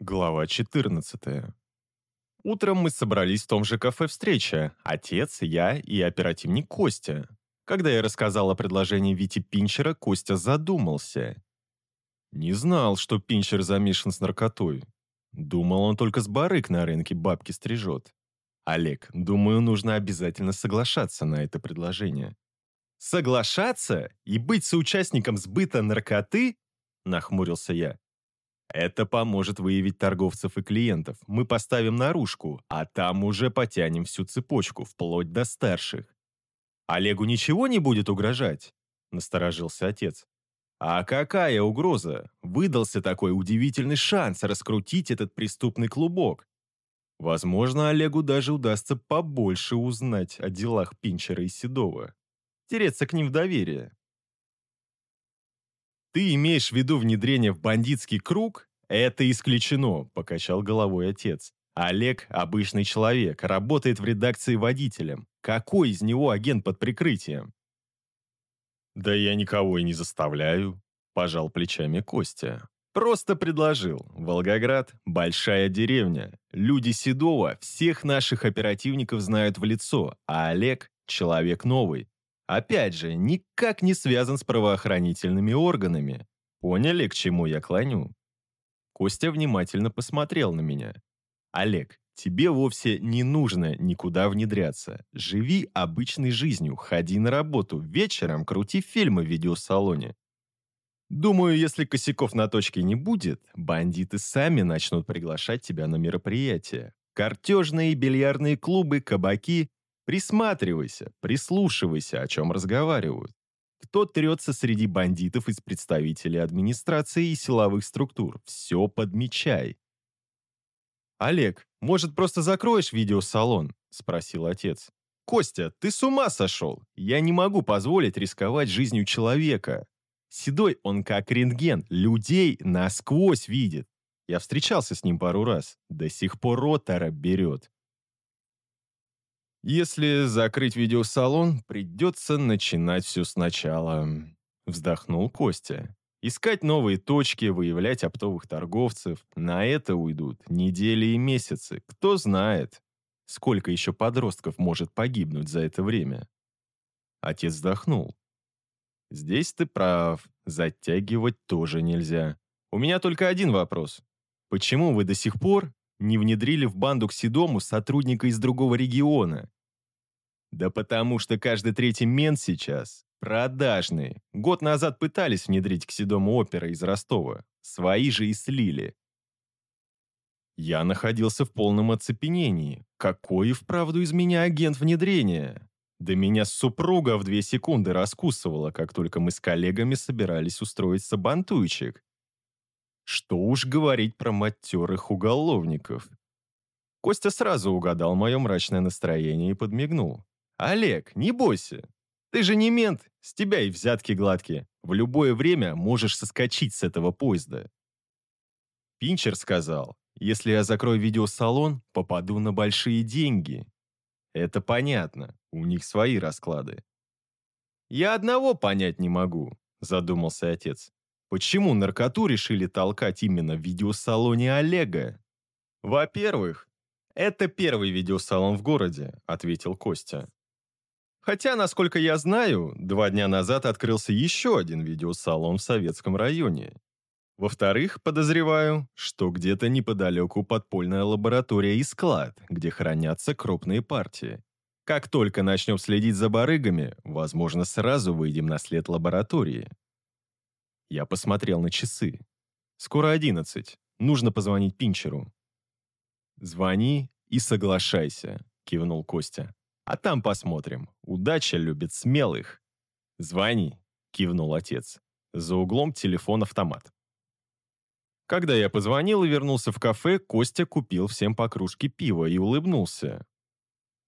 Глава 14. Утром мы собрались в том же кафе встреча. Отец, я и оперативник Костя. Когда я рассказал о предложении Вити Пинчера, Костя задумался. Не знал, что Пинчер замешан с наркотой. Думал, он только с барык на рынке бабки стрижет. Олег, думаю, нужно обязательно соглашаться на это предложение. Соглашаться и быть соучастником сбыта наркоты? Нахмурился я. Это поможет выявить торговцев и клиентов. Мы поставим наружку, а там уже потянем всю цепочку, вплоть до старших. Олегу ничего не будет угрожать? Насторожился отец. А какая угроза? Выдался такой удивительный шанс раскрутить этот преступный клубок. Возможно, Олегу даже удастся побольше узнать о делах Пинчера и Седова. Тереться к ним в доверие. «Ты имеешь в виду внедрение в бандитский круг? Это исключено», – покачал головой отец. «Олег – обычный человек, работает в редакции водителем. Какой из него агент под прикрытием?» «Да я никого и не заставляю», – пожал плечами Костя. «Просто предложил. Волгоград – большая деревня. Люди Седова всех наших оперативников знают в лицо, а Олег – человек новый. Опять же, никак не связан с правоохранительными органами. Поняли, к чему я клоню? Костя внимательно посмотрел на меня. Олег, тебе вовсе не нужно никуда внедряться. Живи обычной жизнью, ходи на работу, вечером крути фильмы в видеосалоне. Думаю, если косяков на точке не будет, бандиты сами начнут приглашать тебя на мероприятия. Картежные бильярдные клубы, кабаки Присматривайся, прислушивайся, о чем разговаривают. Кто трется среди бандитов из представителей администрации и силовых структур? Все подмечай. «Олег, может, просто закроешь видеосалон?» – спросил отец. «Костя, ты с ума сошел? Я не могу позволить рисковать жизнью человека. Седой он как рентген, людей насквозь видит. Я встречался с ним пару раз, до сих пор ротора берет. Если закрыть видеосалон, придется начинать все сначала. Вздохнул Костя. Искать новые точки, выявлять оптовых торговцев. На это уйдут недели и месяцы. Кто знает, сколько еще подростков может погибнуть за это время. Отец вздохнул. Здесь ты прав. Затягивать тоже нельзя. У меня только один вопрос. Почему вы до сих пор не внедрили в банду к Седому сотрудника из другого региона? Да потому что каждый третий мент сейчас продажный. Год назад пытались внедрить к Седому опера из Ростова. Свои же и слили. Я находился в полном оцепенении. Какой вправду из меня агент внедрения? Да меня супруга в две секунды раскусывала, как только мы с коллегами собирались устроить сабантуйчик. Что уж говорить про матерых уголовников. Костя сразу угадал мое мрачное настроение и подмигнул. «Олег, не бойся. Ты же не мент, с тебя и взятки гладкие. В любое время можешь соскочить с этого поезда». Пинчер сказал, если я закрою видеосалон, попаду на большие деньги. Это понятно, у них свои расклады. Я одного понять не могу, задумался отец. Почему наркоту решили толкать именно в видеосалоне Олега? Во-первых, это первый видеосалон в городе, ответил Костя. Хотя, насколько я знаю, два дня назад открылся еще один видеосалон в советском районе. Во-вторых, подозреваю, что где-то неподалеку подпольная лаборатория и склад, где хранятся крупные партии. Как только начнем следить за барыгами, возможно, сразу выйдем на след лаборатории. Я посмотрел на часы. Скоро одиннадцать. Нужно позвонить Пинчеру. «Звони и соглашайся», — кивнул Костя. «А там посмотрим. Удача любит смелых». «Звони», — кивнул отец. За углом телефон-автомат. Когда я позвонил и вернулся в кафе, Костя купил всем по кружке пива и улыбнулся.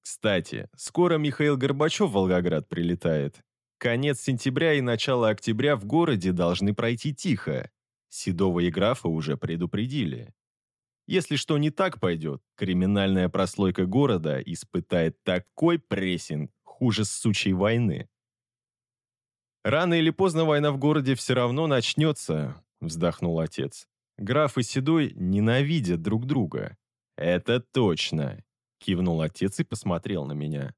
«Кстати, скоро Михаил Горбачев в Волгоград прилетает. Конец сентября и начало октября в городе должны пройти тихо. Седова и графа уже предупредили. Если что не так пойдет, криминальная прослойка города испытает такой прессинг, хуже сучьей войны. Рано или поздно война в городе все равно начнется, вздохнул отец. Граф и Седой ненавидят друг друга. Это точно, кивнул отец и посмотрел на меня.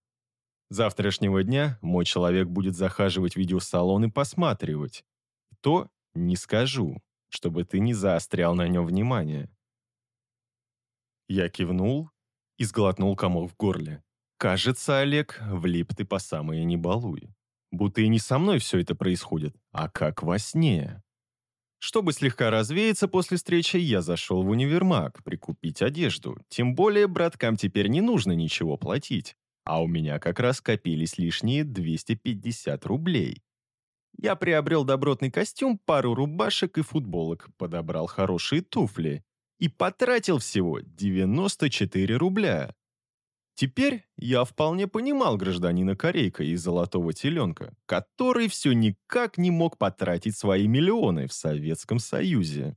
Завтрашнего дня мой человек будет захаживать в видеосалон и посматривать. То не скажу, чтобы ты не заострял на нем внимание. Я кивнул и сглотнул комок в горле. Кажется, Олег, влип ты по самые не балуй. Будто и не со мной все это происходит, а как во сне. Чтобы слегка развеяться после встречи, я зашел в универмаг прикупить одежду. Тем более браткам теперь не нужно ничего платить. А у меня как раз копились лишние 250 рублей. Я приобрел добротный костюм, пару рубашек и футболок, подобрал хорошие туфли и потратил всего 94 рубля. Теперь я вполне понимал гражданина Корейка и Золотого Теленка, который все никак не мог потратить свои миллионы в Советском Союзе.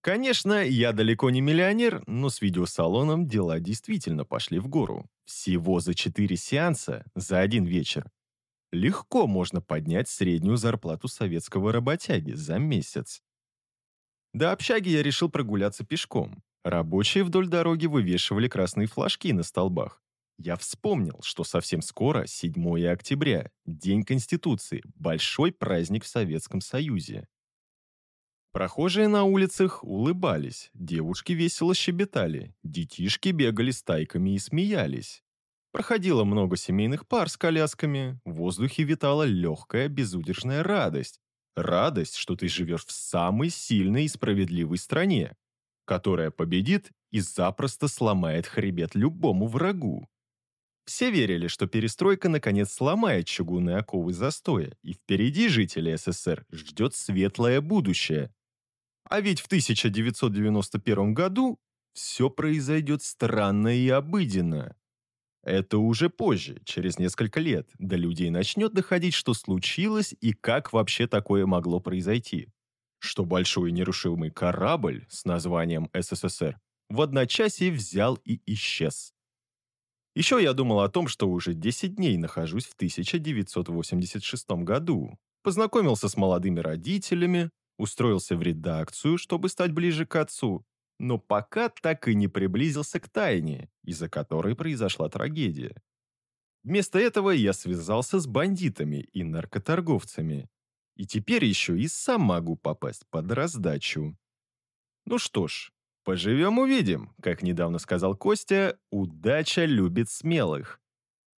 Конечно, я далеко не миллионер, но с видеосалоном дела действительно пошли в гору. Всего за 4 сеанса за один вечер. Легко можно поднять среднюю зарплату советского работяги за месяц. До общаги я решил прогуляться пешком. Рабочие вдоль дороги вывешивали красные флажки на столбах. Я вспомнил, что совсем скоро 7 октября, День Конституции, большой праздник в Советском Союзе. Прохожие на улицах улыбались, девушки весело щебетали, детишки бегали стайками и смеялись. Проходило много семейных пар с колясками, в воздухе витала легкая безудержная радость. Радость, что ты живешь в самой сильной и справедливой стране, которая победит и запросто сломает хребет любому врагу. Все верили, что перестройка наконец сломает чугунные оковы застоя, и впереди жителей СССР ждет светлое будущее. А ведь в 1991 году все произойдет странно и обыденно. Это уже позже, через несколько лет, до людей начнет доходить, что случилось и как вообще такое могло произойти что большой нерушимый корабль с названием СССР в одночасье взял и исчез. Еще я думал о том, что уже 10 дней нахожусь в 1986 году, познакомился с молодыми родителями, устроился в редакцию, чтобы стать ближе к отцу, но пока так и не приблизился к тайне, из-за которой произошла трагедия. Вместо этого я связался с бандитами и наркоторговцами и теперь еще и сам могу попасть под раздачу. Ну что ж, поживем-увидим. Как недавно сказал Костя, удача любит смелых.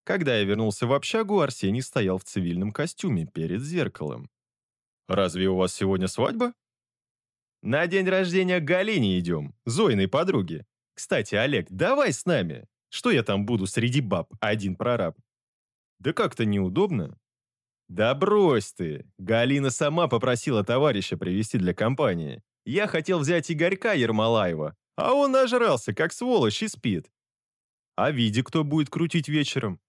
Когда я вернулся в общагу, Арсений стоял в цивильном костюме перед зеркалом. «Разве у вас сегодня свадьба?» «На день рождения Галине идем, Зойной подруге. Кстати, Олег, давай с нами. Что я там буду среди баб, один прораб?» «Да как-то неудобно. «Да брось ты! Галина сама попросила товарища привести для компании. Я хотел взять Игорька Ермолаева, а он нажрался, как сволочь, и спит. А види, кто будет крутить вечером?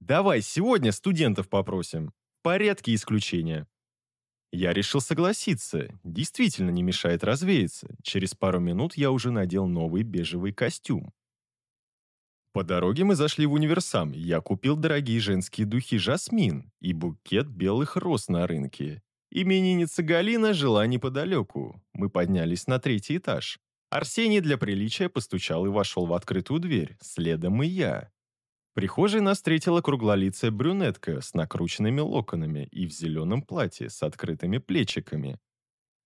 Давай сегодня студентов попросим. В порядке исключения». Я решил согласиться. Действительно не мешает развеяться. Через пару минут я уже надел новый бежевый костюм. По дороге мы зашли в универсам. Я купил дорогие женские духи «Жасмин» и букет белых роз на рынке. Именинница Галина жила неподалеку. Мы поднялись на третий этаж. Арсений для приличия постучал и вошел в открытую дверь. Следом и я. Прихожей нас встретила круглолицая брюнетка с накрученными локонами и в зеленом платье с открытыми плечиками.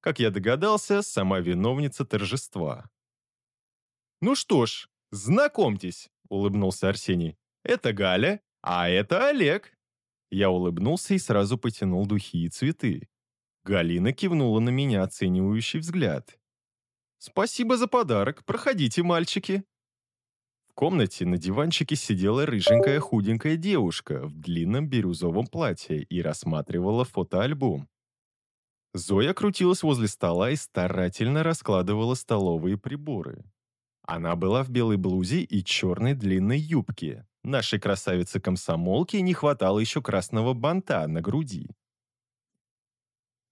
Как я догадался, сама виновница торжества. «Ну что ж, знакомьтесь, улыбнулся Арсений. «Это Галя, а это Олег». Я улыбнулся и сразу потянул духи и цветы. Галина кивнула на меня оценивающий взгляд. «Спасибо за подарок. Проходите, мальчики». Комнате на диванчике сидела рыженькая худенькая девушка в длинном бирюзовом платье и рассматривала фотоальбом. Зоя крутилась возле стола и старательно раскладывала столовые приборы. Она была в белой блузе и черной длинной юбке. Нашей красавице-комсомолке не хватало еще красного банта на груди.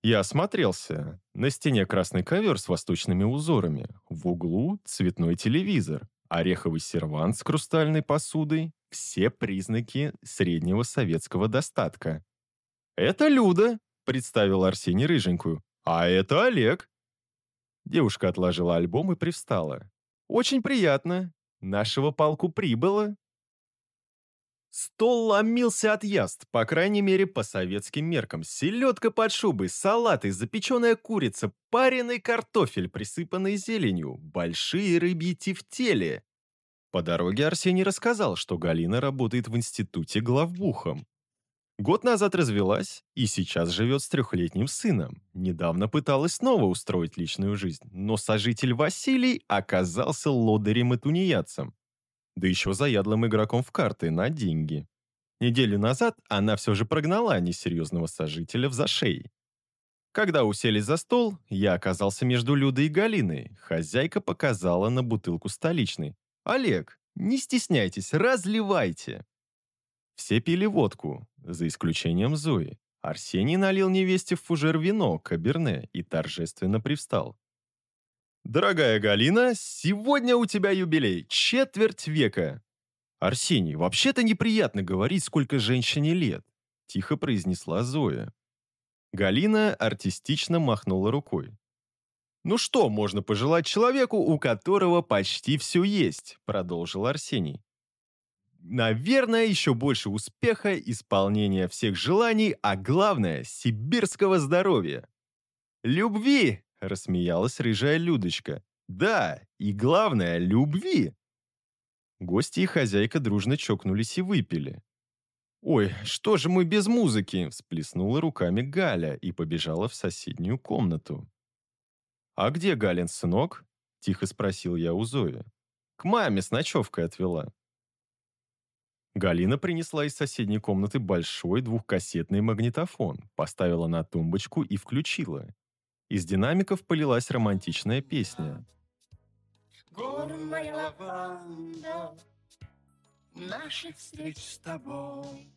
Я осмотрелся. На стене красный ковер с восточными узорами. В углу цветной телевизор. Ореховый сервант с хрустальной посудой. Все признаки среднего советского достатка. «Это Люда», — представил Арсений Рыженькую. «А это Олег». Девушка отложила альбом и привстала. «Очень приятно. Нашего полку прибыло». Стол ломился от яств, по крайней мере, по советским меркам. Селедка под шубой, салаты, запеченная курица, пареный картофель, присыпанный зеленью, большие рыбьи тефтели. По дороге Арсений рассказал, что Галина работает в институте главбухом. Год назад развелась и сейчас живет с трехлетним сыном. Недавно пыталась снова устроить личную жизнь, но сожитель Василий оказался лодырем и тунеядцем да еще заядлым игроком в карты на деньги. Неделю назад она все же прогнала несерьезного сожителя в зашей. Когда уселись за стол, я оказался между Людой и Галиной. Хозяйка показала на бутылку столичной. «Олег, не стесняйтесь, разливайте!» Все пили водку, за исключением Зои. Арсений налил невесте в фужер вино, каберне, и торжественно привстал. «Дорогая Галина, сегодня у тебя юбилей, четверть века!» «Арсений, вообще-то неприятно говорить, сколько женщине лет», – тихо произнесла Зоя. Галина артистично махнула рукой. «Ну что можно пожелать человеку, у которого почти все есть?» – продолжил Арсений. «Наверное, еще больше успеха, исполнения всех желаний, а главное – сибирского здоровья. Любви, — рассмеялась рыжая Людочка. «Да, и главное — любви!» Гости и хозяйка дружно чокнулись и выпили. «Ой, что же мы без музыки?» — всплеснула руками Галя и побежала в соседнюю комнату. «А где Галин сынок?» — тихо спросил я у Зои. «К маме с ночевкой отвела». Галина принесла из соседней комнаты большой двухкассетный магнитофон, поставила на тумбочку и включила. Из динамиков полилась романтичная песня. Горная лаванда Наших встреч с тобой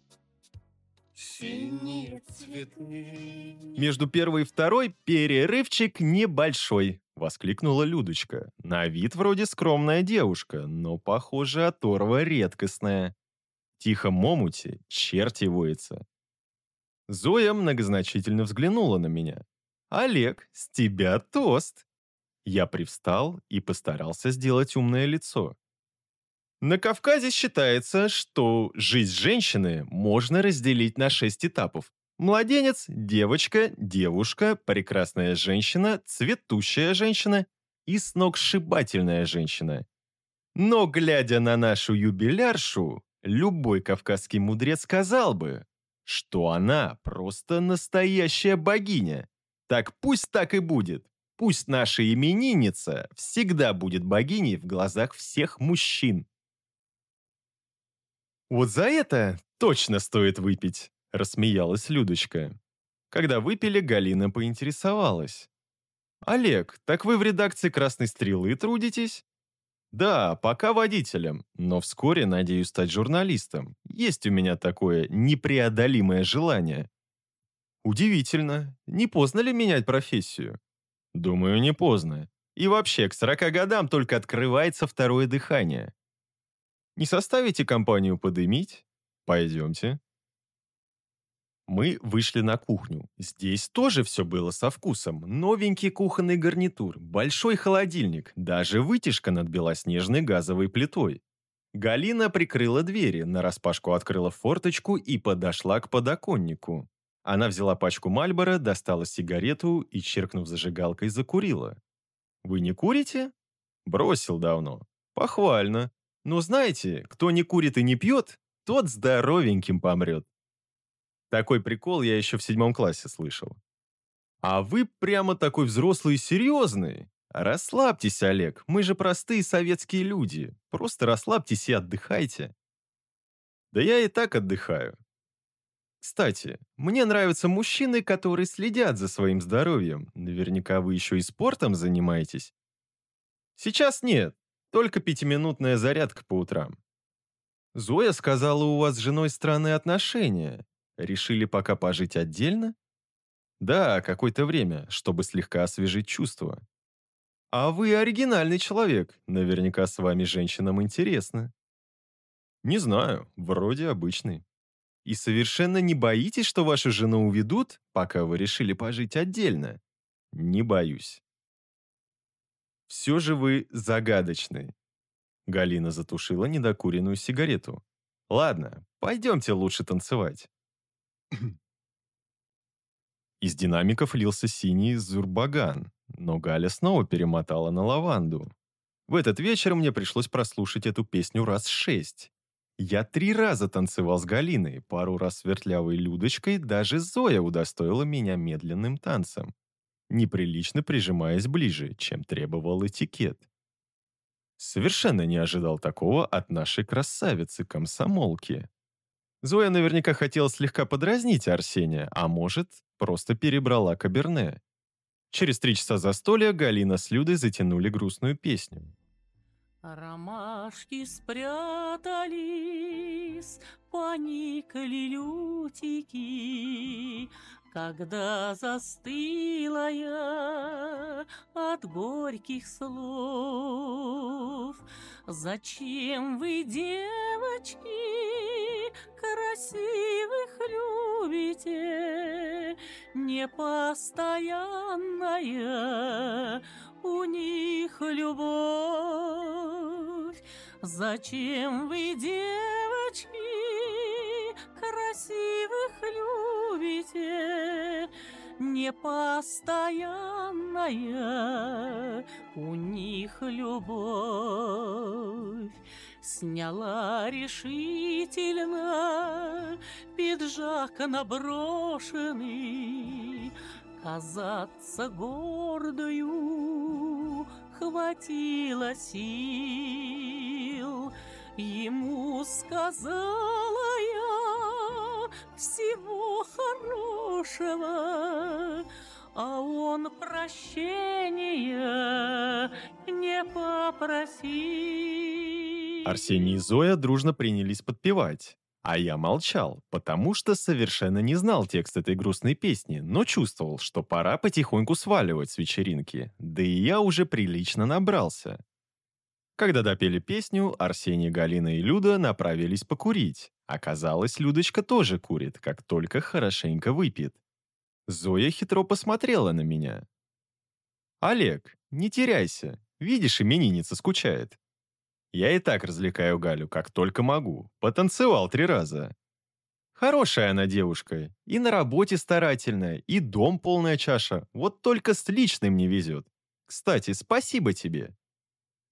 Синие цветы Между первой и второй перерывчик небольшой, воскликнула Людочка. На вид вроде скромная девушка, но, похоже, оторва редкостная. Тихо момути, черти воется. Зоя многозначительно взглянула на меня. «Олег, с тебя тост!» Я привстал и постарался сделать умное лицо. На Кавказе считается, что жизнь женщины можно разделить на шесть этапов. Младенец, девочка, девушка, прекрасная женщина, цветущая женщина и сногсшибательная женщина. Но, глядя на нашу юбиляршу, любой кавказский мудрец сказал бы, что она просто настоящая богиня. Так пусть так и будет. Пусть наша именинница всегда будет богиней в глазах всех мужчин. «Вот за это точно стоит выпить», – рассмеялась Людочка. Когда выпили, Галина поинтересовалась. «Олег, так вы в редакции «Красной стрелы» трудитесь?» «Да, пока водителем, но вскоре надеюсь стать журналистом. Есть у меня такое непреодолимое желание». Удивительно. Не поздно ли менять профессию? Думаю, не поздно. И вообще, к 40 годам только открывается второе дыхание. Не составите компанию подымить? Пойдемте. Мы вышли на кухню. Здесь тоже все было со вкусом. Новенький кухонный гарнитур, большой холодильник, даже вытяжка над белоснежной газовой плитой. Галина прикрыла двери, нараспашку открыла форточку и подошла к подоконнику. Она взяла пачку Мальбора, достала сигарету и, черкнув зажигалкой, закурила. «Вы не курите?» «Бросил давно». «Похвально. Но знаете, кто не курит и не пьет, тот здоровеньким помрет». Такой прикол я еще в седьмом классе слышал. «А вы прямо такой взрослый и серьезный. Расслабьтесь, Олег, мы же простые советские люди. Просто расслабьтесь и отдыхайте». «Да я и так отдыхаю. Кстати, мне нравятся мужчины, которые следят за своим здоровьем. Наверняка вы еще и спортом занимаетесь. Сейчас нет, только пятиминутная зарядка по утрам. Зоя сказала, у вас с женой странные отношения. Решили пока пожить отдельно? Да, какое-то время, чтобы слегка освежить чувства. А вы оригинальный человек. Наверняка с вами женщинам интересно. Не знаю, вроде обычный. И совершенно не боитесь, что вашу жену уведут, пока вы решили пожить отдельно? Не боюсь. Все же вы загадочный. Галина затушила недокуренную сигарету. Ладно, пойдемте лучше танцевать. Из динамиков лился синий зурбаган, но Галя снова перемотала на лаванду. В этот вечер мне пришлось прослушать эту песню раз шесть. Я три раза танцевал с Галиной, пару раз с вертлявой Людочкой, даже Зоя удостоила меня медленным танцем, неприлично прижимаясь ближе, чем требовал этикет. Совершенно не ожидал такого от нашей красавицы-комсомолки. Зоя наверняка хотела слегка подразнить Арсения, а может, просто перебрала каберне. Через три часа застолья Галина с Людой затянули грустную песню. Ромашки спрятались, поникли лютики, когда застыла я от горьких слов. Зачем вы, девочки, красивых любите, непостоянная у них любовь? Зачем вы, девочки, красивых любите, непостоянная у них любовь. Сняла решительно пиджак наброшенный, Казаться гордою хватило сил. Ему сказала я всего хорошего, а он прощения не попросил. Арсений и Зоя дружно принялись подпевать. А я молчал, потому что совершенно не знал текст этой грустной песни, но чувствовал, что пора потихоньку сваливать с вечеринки, да и я уже прилично набрался. Когда допели песню, Арсений, Галина и Люда направились покурить. Оказалось, Людочка тоже курит, как только хорошенько выпьет. Зоя хитро посмотрела на меня. «Олег, не теряйся. Видишь, именинница скучает. Я и так развлекаю Галю, как только могу. Потанцевал три раза. Хорошая она девушка. И на работе старательная, и дом полная чаша. Вот только с личным не везет. Кстати, спасибо тебе.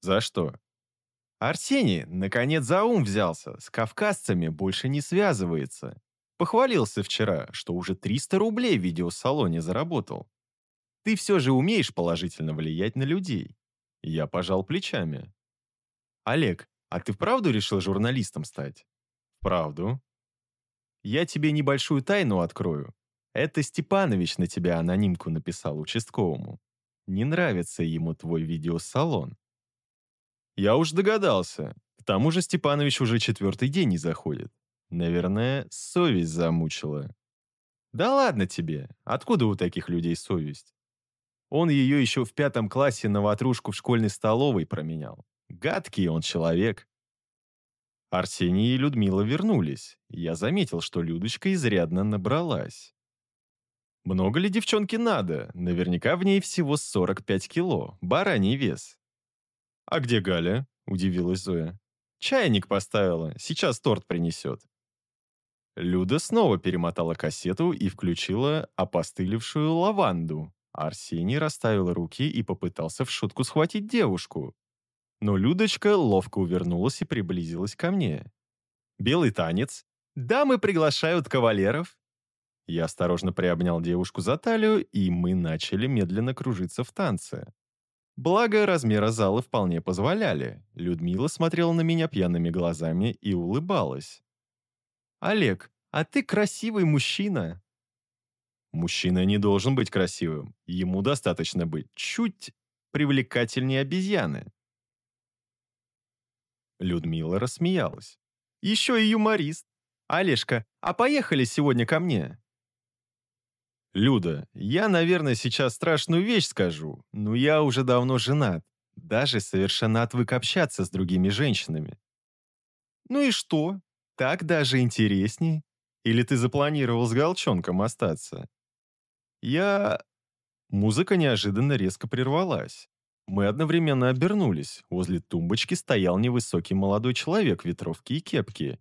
За что? Арсений, наконец, за ум взялся. С кавказцами больше не связывается. Похвалился вчера, что уже 300 рублей в видеосалоне заработал. Ты все же умеешь положительно влиять на людей. Я пожал плечами. Олег, а ты вправду решил журналистом стать? Правду. Я тебе небольшую тайну открою. Это Степанович на тебя анонимку написал участковому. Не нравится ему твой видеосалон. Я уж догадался. К тому же Степанович уже четвертый день не заходит. Наверное, совесть замучила. Да ладно тебе. Откуда у таких людей совесть? Он ее еще в пятом классе на ватрушку в школьной столовой променял. Гадкий он человек. Арсений и Людмила вернулись. Я заметил, что Людочка изрядно набралась. Много ли девчонке надо? Наверняка в ней всего 45 кило. Бараний вес. «А где Галя?» – удивилась Зоя. «Чайник поставила. Сейчас торт принесет». Люда снова перемотала кассету и включила опостылевшую лаванду. Арсений расставил руки и попытался в шутку схватить девушку. Но Людочка ловко увернулась и приблизилась ко мне. «Белый танец. Дамы приглашают кавалеров». Я осторожно приобнял девушку за талию, и мы начали медленно кружиться в танце. Благо, размера зала вполне позволяли. Людмила смотрела на меня пьяными глазами и улыбалась. «Олег, а ты красивый мужчина!» Мужчина не должен быть красивым. Ему достаточно быть чуть привлекательнее обезьяны. Людмила рассмеялась. «Еще и юморист. Олежка, а поехали сегодня ко мне?» «Люда, я, наверное, сейчас страшную вещь скажу, но я уже давно женат. Даже совершенно отвык общаться с другими женщинами». «Ну и что? Так даже интересней. Или ты запланировал с Галчонком остаться?» «Я...» Музыка неожиданно резко прервалась. Мы одновременно обернулись. Возле тумбочки стоял невысокий молодой человек в ветровке и кепке.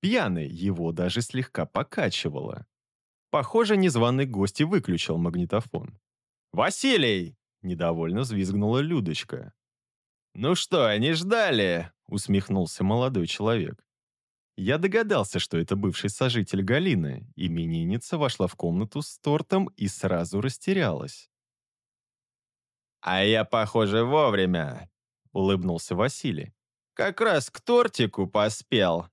Пьяный, его даже слегка покачивало. Похоже, незваный гость и выключил магнитофон. «Василий!» – недовольно взвизгнула Людочка. «Ну что, не ждали?» – усмехнулся молодой человек. Я догадался, что это бывший сожитель Галины. Именинница вошла в комнату с тортом и сразу растерялась. «А я, похоже, вовремя», — улыбнулся Василий. «Как раз к тортику поспел».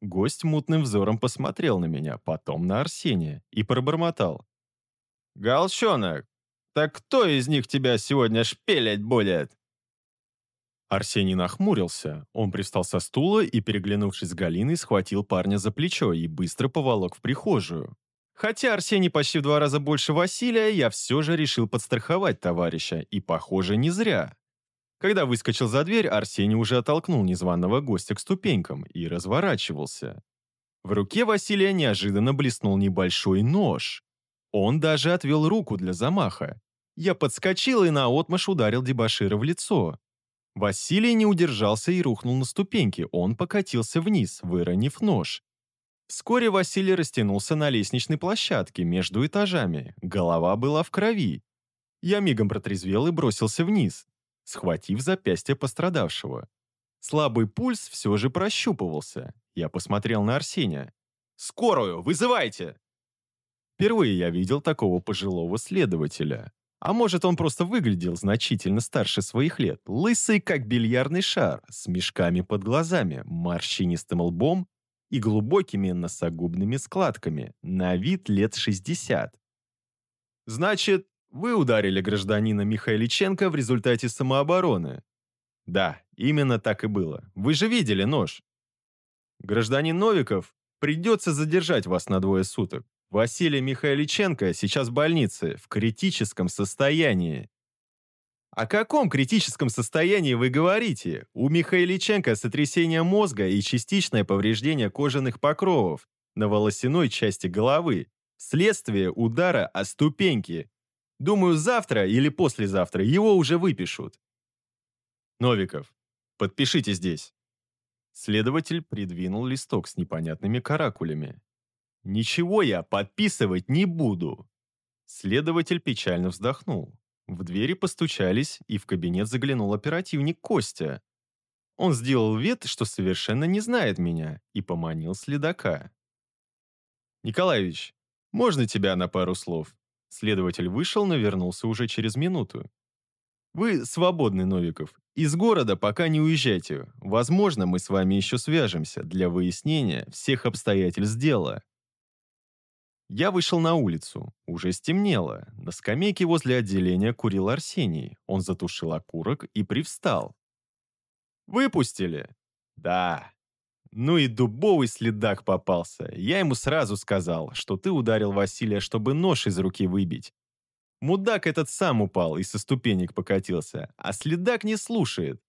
Гость мутным взором посмотрел на меня, потом на Арсения и пробормотал. «Галчонок, так кто из них тебя сегодня шпилять будет?» Арсений нахмурился. Он пристал со стула и, переглянувшись с Галиной, схватил парня за плечо и быстро поволок в прихожую. Хотя Арсений почти в два раза больше Василия, я все же решил подстраховать товарища, и, похоже, не зря. Когда выскочил за дверь, Арсений уже оттолкнул незваного гостя к ступенькам и разворачивался. В руке Василия неожиданно блеснул небольшой нож. Он даже отвел руку для замаха. Я подскочил и наотмашь ударил дебошира в лицо. Василий не удержался и рухнул на ступеньки. Он покатился вниз, выронив нож. Вскоре Василий растянулся на лестничной площадке между этажами. Голова была в крови. Я мигом протрезвел и бросился вниз, схватив запястье пострадавшего. Слабый пульс все же прощупывался. Я посмотрел на Арсения. «Скорую! Вызывайте!» Впервые я видел такого пожилого следователя. А может, он просто выглядел значительно старше своих лет, лысый, как бильярдный шар, с мешками под глазами, морщинистым лбом и глубокими носогубными складками, на вид лет 60. «Значит, вы ударили гражданина Михайличенко в результате самообороны?» «Да, именно так и было. Вы же видели нож?» «Гражданин Новиков, придется задержать вас на двое суток. Василий Михайличенко сейчас в больнице, в критическом состоянии. О каком критическом состоянии вы говорите? У Михайличенко сотрясение мозга и частичное повреждение кожаных покровов на волосяной части головы, следствие удара о ступеньки. Думаю, завтра или послезавтра его уже выпишут. Новиков, подпишите здесь. Следователь придвинул листок с непонятными каракулями. Ничего я подписывать не буду. Следователь печально вздохнул. В двери постучались, и в кабинет заглянул оперативник Костя. Он сделал вид, что совершенно не знает меня, и поманил следака. «Николаевич, можно тебя на пару слов?» Следователь вышел, но вернулся уже через минуту. «Вы свободны, Новиков. Из города пока не уезжайте. Возможно, мы с вами еще свяжемся для выяснения всех обстоятельств дела». Я вышел на улицу. Уже стемнело. На скамейке возле отделения курил Арсений. Он затушил окурок и привстал. «Выпустили?» «Да». Ну и дубовый следак попался. Я ему сразу сказал, что ты ударил Василия, чтобы нож из руки выбить. Мудак этот сам упал и со ступенек покатился, а следак не слушает.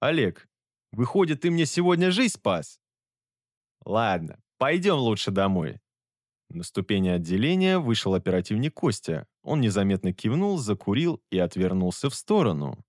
Олег, выходит, ты мне сегодня жизнь спас? Ладно, пойдем лучше домой. На ступени отделения вышел оперативник Костя. Он незаметно кивнул, закурил и отвернулся в сторону.